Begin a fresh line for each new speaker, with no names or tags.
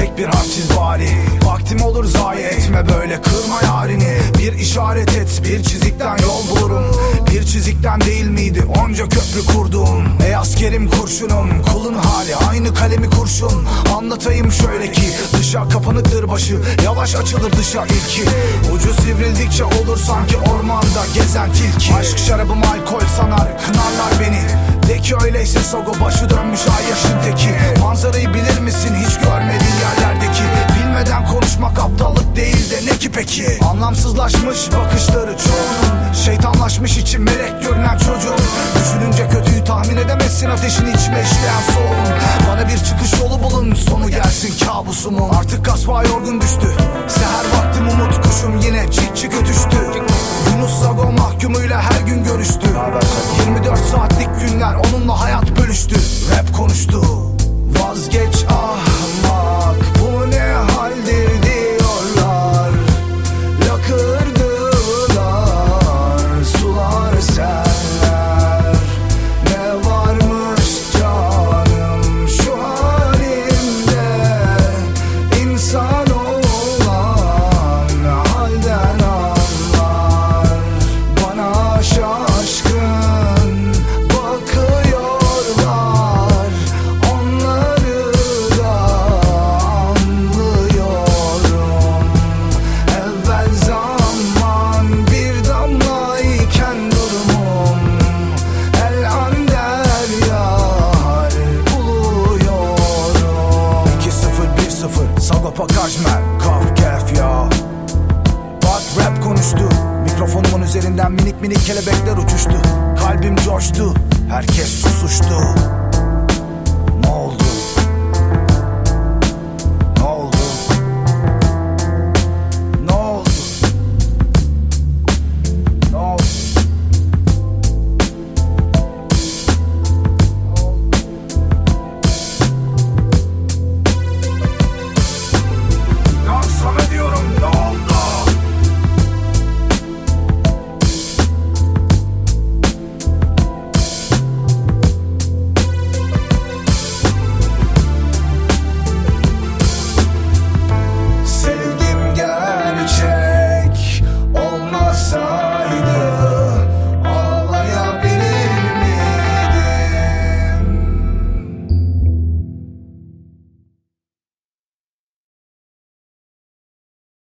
tek bir hadsiz bari. Vaktim olur zayi etme böyle kırma yarini. Bir işaret et bir çizikten yol bulurum. Bir çizikten değil miydi onca köprü kurdum. Ey askerim kurşunum kulun hali aynı kalemi kurşun. Anlatayım şöyle ki dışa kapanıktır başı Yavaş açılır dışa ilki. Ucu sivrildikçe olur sanki ormanda gezen tilki. Aşk şarabım alkol sanar kınarlar beni. De ki öyleyse sogo başı dönmüş ay yaşın teki. Manzara ki Anlamsızlaşmış bakışları çoğunun Şeytanlaşmış için melek görünen çocuğun Düşününce kötüyü tahmin edemezsin ateşin içime işleyen soğun Bana bir çıkış yolu bulun sonu gelsin kabusumun. Artık kasva yorgun düştü 2-0-1-0 Sagopa Kajmer Kaf kef ya. Bak rap konuştu Mikrofonumun üzerinden minik minik kelebekler uçuştu. Kalbim coştu Herkes susuştu